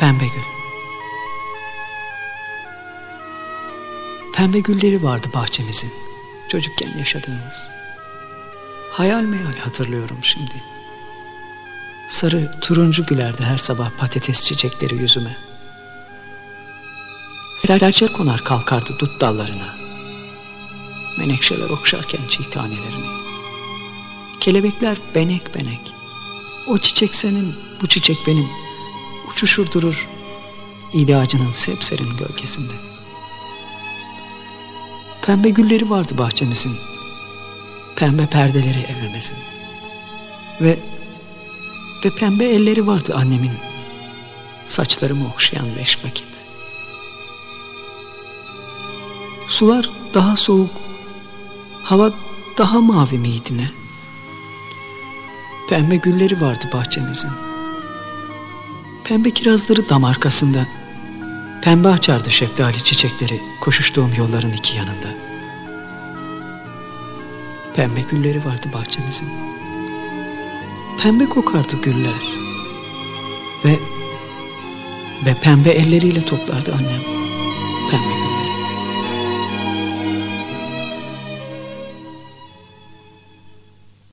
Pembe gül. Pembe gülleri vardı bahçemizin. Çocukken yaşadığımız. Hayal meyal hatırlıyorum şimdi. Sarı, turuncu gülerdi her sabah patates çiçekleri yüzüme. Serçe konar kalkardı dut dallarına. Menekşeler okşarken çiğ tanelerini. Kelebekler benek benek. O çiçek senin, bu çiçek benim. Uçuşur durur İdi ağacının sepserin gölgesinde. Pembe gülleri vardı bahçemizin. Pembe perdeleri evimizin. Ve ve pembe elleri vardı annemin. Saçlarımı okşayan beş vakit. Sular daha soğuk, hava daha mavi miydi ne? Pembe gülleri vardı bahçemizin. Pembe kirazları dam arkasında. Pembe açardı şeftali çiçekleri koşuştuğum yolların iki yanında. Pembe gülleri vardı bahçemizin. Pembe kokardı güller. Ve ve pembe elleriyle toplardı annem. Pembe güller.